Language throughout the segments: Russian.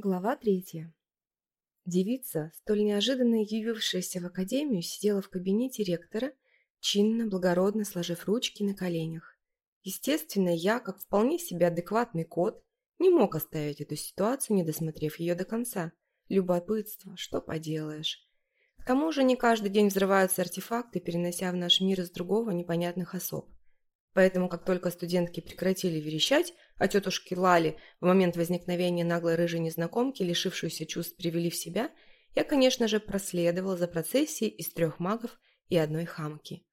Глава третья. Девица, столь неожиданно явившаяся в академию, сидела в кабинете ректора, чинно, благородно сложив ручки на коленях. Естественно, я, как вполне себе адекватный кот, не мог оставить эту ситуацию, не досмотрев ее до конца. Любопытство, что поделаешь. К тому же не каждый день взрываются артефакты, перенося в наш мир из другого непонятных особ поэтому как только студентки прекратили верещать, а тетушки Лали в момент возникновения наглой рыжей незнакомки, лишившуюся чувств, привели в себя, я, конечно же, проследовал за процессией из трех магов и одной хамки.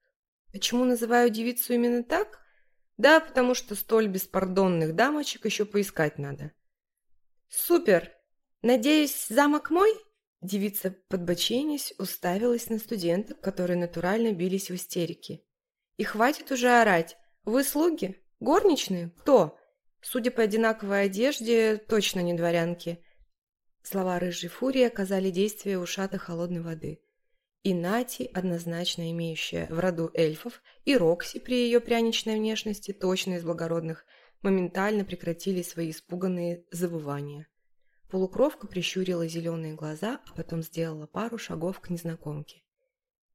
Почему называю девицу именно так? Да, потому что столь беспардонных дамочек еще поискать надо. «Супер! Надеюсь, замок мой?» Девица, подбоченись, уставилась на студенток, которые натурально бились в истерике. «И хватит уже орать! «Вы слуги? Горничные? Кто?» Судя по одинаковой одежде, точно не дворянки. Слова рыжей фурии оказали действие ушата холодной воды. И Нати, однозначно имеющая в роду эльфов, и Рокси при ее пряничной внешности, точно из благородных, моментально прекратили свои испуганные завывания. Полукровка прищурила зеленые глаза, а потом сделала пару шагов к незнакомке.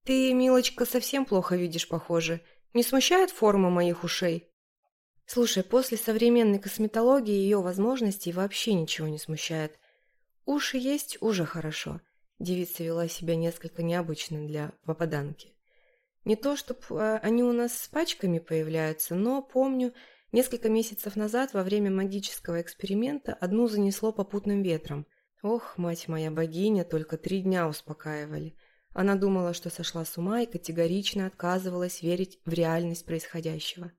«Ты, милочка, совсем плохо видишь, похоже. Не смущает форма моих ушей? Слушай, после современной косметологии и ее возможностей вообще ничего не смущает. Уши есть уже хорошо. Девица вела себя несколько необычно для попаданки. Не то, чтобы э, они у нас с пачками появляются, но помню, несколько месяцев назад во время магического эксперимента одну занесло попутным ветром. Ох, мать моя богиня, только три дня успокаивали – она думала, что сошла с ума и категорично отказывалась верить в реальность происходящего.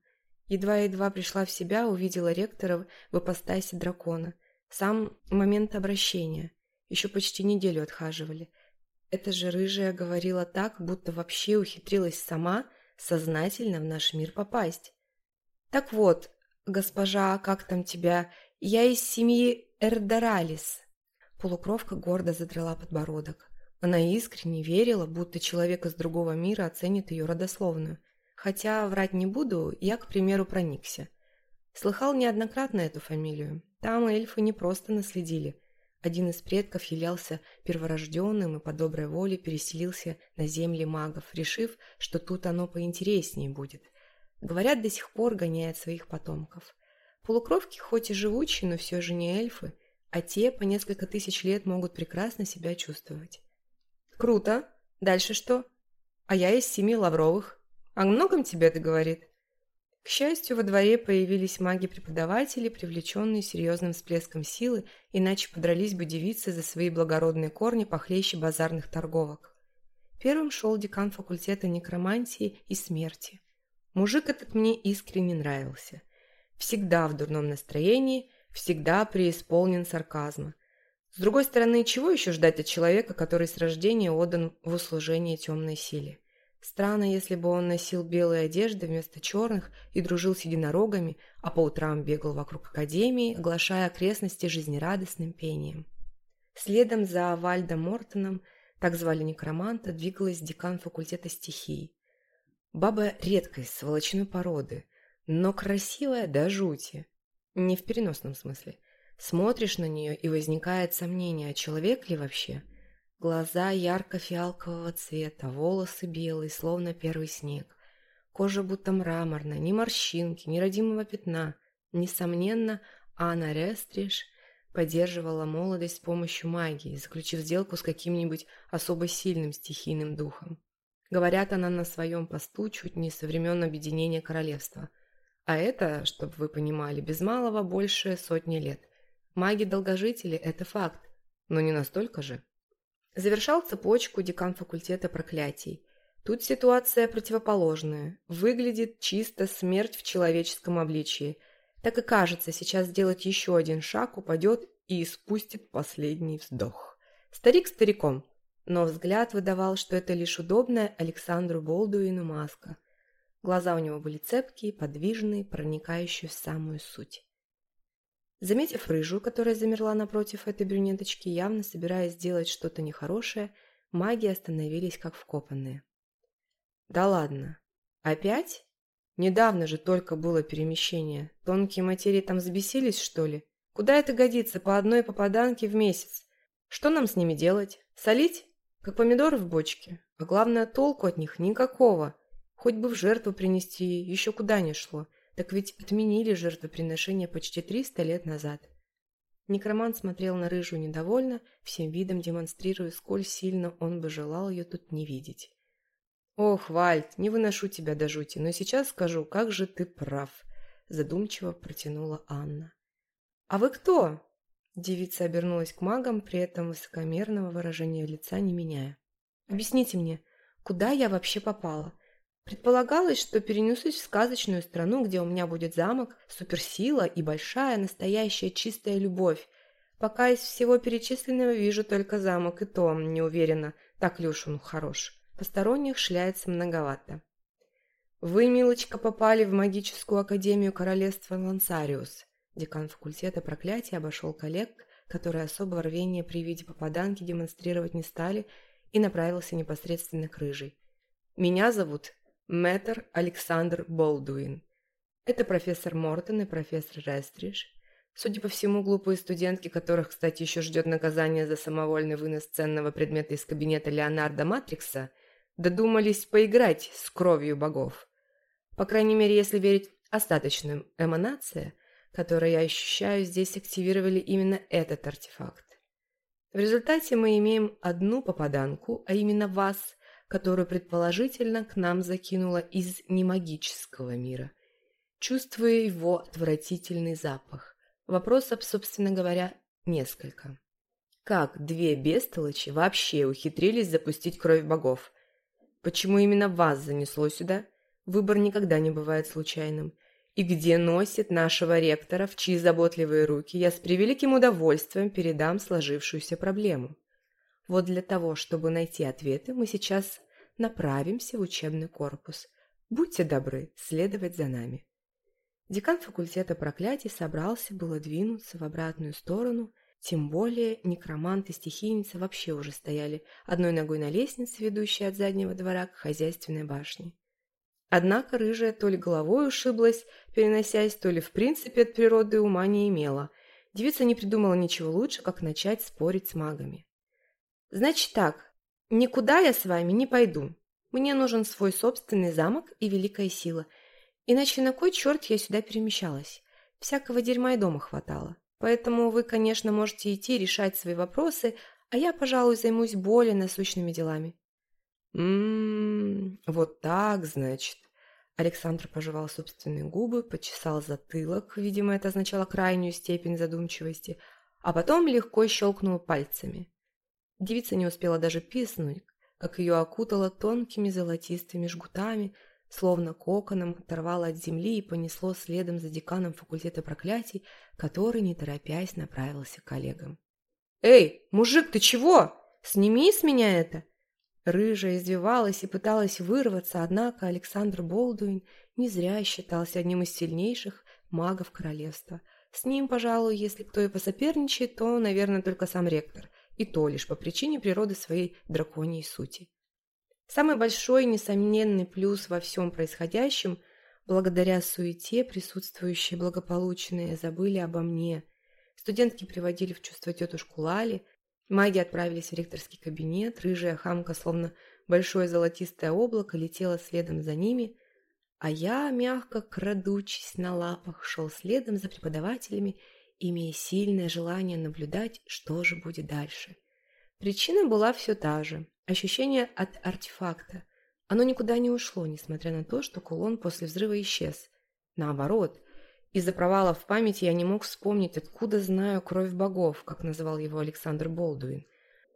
Едва-едва пришла в себя, увидела ректора в ипостаси дракона. Сам момент обращения. Еще почти неделю отхаживали. Эта же рыжая говорила так, будто вообще ухитрилась сама сознательно в наш мир попасть. «Так вот, госпожа, как там тебя? Я из семьи Эрдоралис». Полукровка гордо задрала подбородок. Она искренне верила, будто человек из другого мира оценит ее родословную. Хотя врать не буду, я, к примеру, проникся. Слыхал неоднократно эту фамилию. Там эльфы не просто наследили. Один из предков являлся перворожденным и по доброй воле переселился на земли магов, решив, что тут оно поинтереснее будет. Говорят, до сих пор гоняет своих потомков. Полукровки хоть и живучие, но все же не эльфы, а те по несколько тысяч лет могут прекрасно себя чувствовать. Круто. Дальше что? А я из семи лавровых. О многом тебе это говорит? К счастью, во дворе появились маги-преподаватели, привлеченные серьезным всплеском силы, иначе подрались бы девицы за свои благородные корни похлеще базарных торговок. Первым шел декан факультета некромантии и смерти. Мужик этот мне искренне нравился. Всегда в дурном настроении, всегда преисполнен сарказма – С другой стороны, чего еще ждать от человека, который с рождения отдан в услужение темной силе? Странно, если бы он носил белые одежды вместо черных и дружил с единорогами, а по утрам бегал вокруг академии, оглашая окрестности жизнерадостным пением. Следом за Вальдом Мортоном, так звали некроманта, двигалась декан факультета стихий. Баба редкой, сволочной породы, но красивая до жути. Не в переносном смысле – Смотришь на нее, и возникает сомнение, а человек ли вообще? Глаза ярко-фиалкового цвета, волосы белые, словно первый снег. Кожа будто мраморная, ни морщинки, ни родимого пятна. Несомненно, Анна Рестриш поддерживала молодость с помощью магии, заключив сделку с каким-нибудь особо сильным стихийным духом. Говорят, она на своем посту чуть не со времен объединения королевства. А это, чтобы вы понимали, без малого больше сотни лет. Маги долгожители – это факт, но не настолько же. Завершал цепочку декан факультета проклятий. Тут ситуация противоположная. Выглядит чисто смерть в человеческом обличии. Так и кажется, сейчас сделать еще один шаг упадет и испустит последний вздох. Старик стариком, но взгляд выдавал, что это лишь удобная Александру Болдуину маска. Глаза у него были цепкие, подвижные, проникающие в самую суть. Заметив рыжую, которая замерла напротив этой брюнеточки, явно собираясь сделать что-то нехорошее, маги остановились как вкопанные. «Да ладно! Опять? Недавно же только было перемещение. Тонкие материи там забесились, что ли? Куда это годится по одной попаданке в месяц? Что нам с ними делать? Солить? Как помидоры в бочке? А главное, толку от них никакого. Хоть бы в жертву принести, еще куда ни шло. Так ведь отменили жертвоприношение почти 300 лет назад. Некромант смотрел на рыжую недовольно, всем видом демонстрируя, сколь сильно он бы желал ее тут не видеть. «Ох, Вальд, не выношу тебя до жути, но сейчас скажу, как же ты прав», – задумчиво протянула Анна. «А вы кто?» – девица обернулась к магам, при этом высокомерного выражения лица не меняя. «Объясните мне, куда я вообще попала? Предполагалось, что перенесусь в сказочную страну, где у меня будет замок, суперсила и большая настоящая чистая любовь. Пока из всего перечисленного вижу только замок, и то не уверена, так ли уж он хорош. Посторонних шляется многовато. «Вы, милочка, попали в магическую академию королевства Лансариус». Декан факультета проклятия обошел коллег, которые особого рвения при виде попаданки демонстрировать не стали, и направился непосредственно к рыжей. «Меня зовут Мэтр Александр Болдуин. Это профессор Мортон и профессор Рестридж. Судя по всему, глупые студентки, которых, кстати, еще ждет наказание за самовольный вынос ценного предмета из кабинета Леонардо Матрикса, додумались поиграть с кровью богов. По крайней мере, если верить остаточным эманациям, которые я ощущаю, здесь активировали именно этот артефакт. которую предположительно к нам закинула из немагического мира. Чувствуя его отвратительный запах. Вопросов, собственно говоря, несколько. Как две бестолочи вообще ухитрились запустить кровь богов? Почему именно вас занесло сюда? Выбор никогда не бывает случайным. И где носит нашего ректора, в чьи заботливые руки я с превеликим удовольствием передам сложившуюся проблему? Вот для того, чтобы найти ответы, мы сейчас направимся в учебный корпус. Будьте добры следовать за нами. Декан факультета проклятий собрался было двинуться в обратную сторону, тем более некромант и стихийница вообще уже стояли одной ногой на лестнице, ведущей от заднего двора к хозяйственной башне. Однако рыжая то ли головой ушиблась, переносясь, то ли в принципе от природы ума не имела. Девица не придумала ничего лучше, как начать спорить с магами. «Значит так, никуда я с вами не пойду. Мне нужен свой собственный замок и великая сила. Иначе на кой черт я сюда перемещалась? Всякого дерьма и дома хватало. Поэтому вы, конечно, можете идти решать свои вопросы, а я, пожалуй, займусь более насущными делами». «Ммм, вот так, значит». Александр пожевал собственные губы, почесал затылок, видимо, это означало крайнюю степень задумчивости, а потом легко щелкнул пальцами. Девица не успела даже писнуть, как ее окутало тонкими золотистыми жгутами, словно коконом оторвало от земли и понесло следом за деканом факультета проклятий, который, не торопясь, направился к коллегам. «Эй, мужик, ты чего? Сними с меня это!» Рыжая извивалась и пыталась вырваться, однако Александр Болдуин не зря считался одним из сильнейших магов королевства. С ним, пожалуй, если кто и и то лишь по причине природы своей драконьей сути. Самый большой несомненный плюс во всем происходящем – благодаря суете присутствующие благополучные забыли обо мне. Студентки приводили в чувство тетушку Лали, маги отправились в ректорский кабинет, рыжая хамка, словно большое золотистое облако, летела следом за ними, а я, мягко крадучись на лапах, шел следом за преподавателями имея сильное желание наблюдать, что же будет дальше. Причина была все та же – ощущение от артефакта. Оно никуда не ушло, несмотря на то, что кулон после взрыва исчез. Наоборот, из-за провала в памяти я не мог вспомнить, откуда знаю кровь богов, как называл его Александр Болдуин.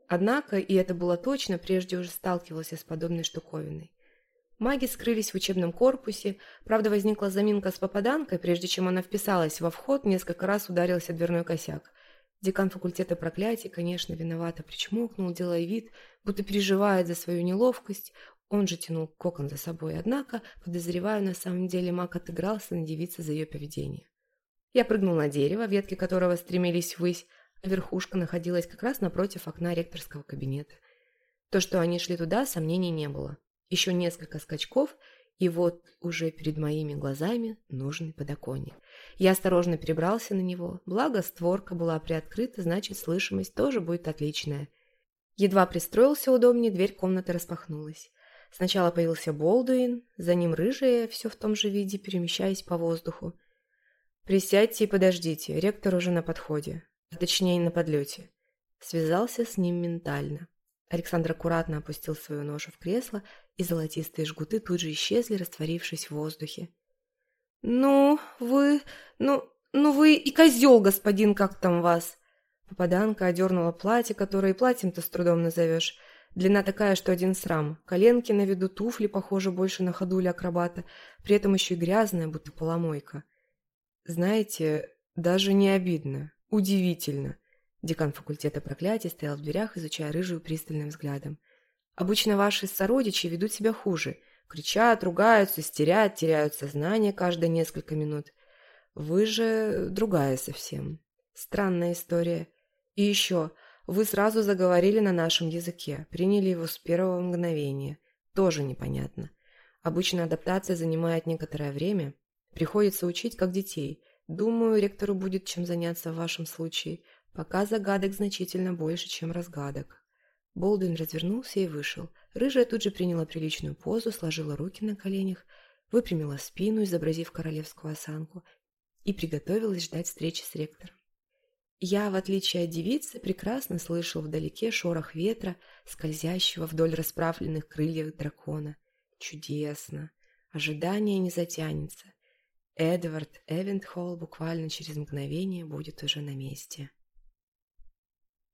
Однако, и это было точно, прежде уже сталкивался с подобной штуковиной. Маги скрылись в учебном корпусе, правда возникла заминка с попаданкой, прежде чем она вписалась во вход, несколько раз ударился дверной косяк. Декан факультета проклятий, конечно, виновато причмокнул, делая вид, будто переживает за свою неловкость. Он же тянул кокон за собой, однако, подозреваю, на самом деле маг отыгрался на девице за ее поведение. Я прыгнул на дерево, ветки которого стремились ввысь, а верхушка находилась как раз напротив окна ректорского кабинета. То, что они шли туда, сомнений не было. Еще несколько скачков, и вот уже перед моими глазами нужный подоконник. Я осторожно перебрался на него, благо створка была приоткрыта, значит, слышимость тоже будет отличная. Едва пристроился удобнее, дверь комнаты распахнулась. Сначала появился Болдуин, за ним рыжая, все в том же виде, перемещаясь по воздуху. «Присядьте и подождите, ректор уже на подходе, а точнее на подлете». Связался с ним ментально. Александр аккуратно опустил свою ношу в кресло, и золотистые жгуты тут же исчезли, растворившись в воздухе. «Ну, вы... ну... ну вы и козел, господин, как там вас?» Попаданка одернула платье, которое и платьем-то с трудом назовешь. Длина такая, что один срам. Коленки на виду, туфли, похоже, больше на ходули акробата. При этом еще и грязная, будто поломойка. «Знаете, даже не обидно. Удивительно». Декан факультета проклятий стоял в дверях, изучая рыжую пристальным взглядом. «Обычно ваши сородичи ведут себя хуже». Кричат, ругаются, стерят, теряют сознание каждые несколько минут. Вы же другая совсем. Странная история. И еще, вы сразу заговорили на нашем языке, приняли его с первого мгновения. Тоже непонятно. Обычно адаптация занимает некоторое время. Приходится учить, как детей. Думаю, ректору будет чем заняться в вашем случае. Пока загадок значительно больше, чем разгадок. Болдуин развернулся и вышел. Рыжая тут же приняла приличную позу, сложила руки на коленях, выпрямила спину, изобразив королевскую осанку, и приготовилась ждать встречи с ректором. Я, в отличие от девицы, прекрасно слышал вдалеке шорох ветра, скользящего вдоль расправленных крыльев дракона. Чудесно! Ожидание не затянется. Эдвард Эвентхолл буквально через мгновение будет уже на месте.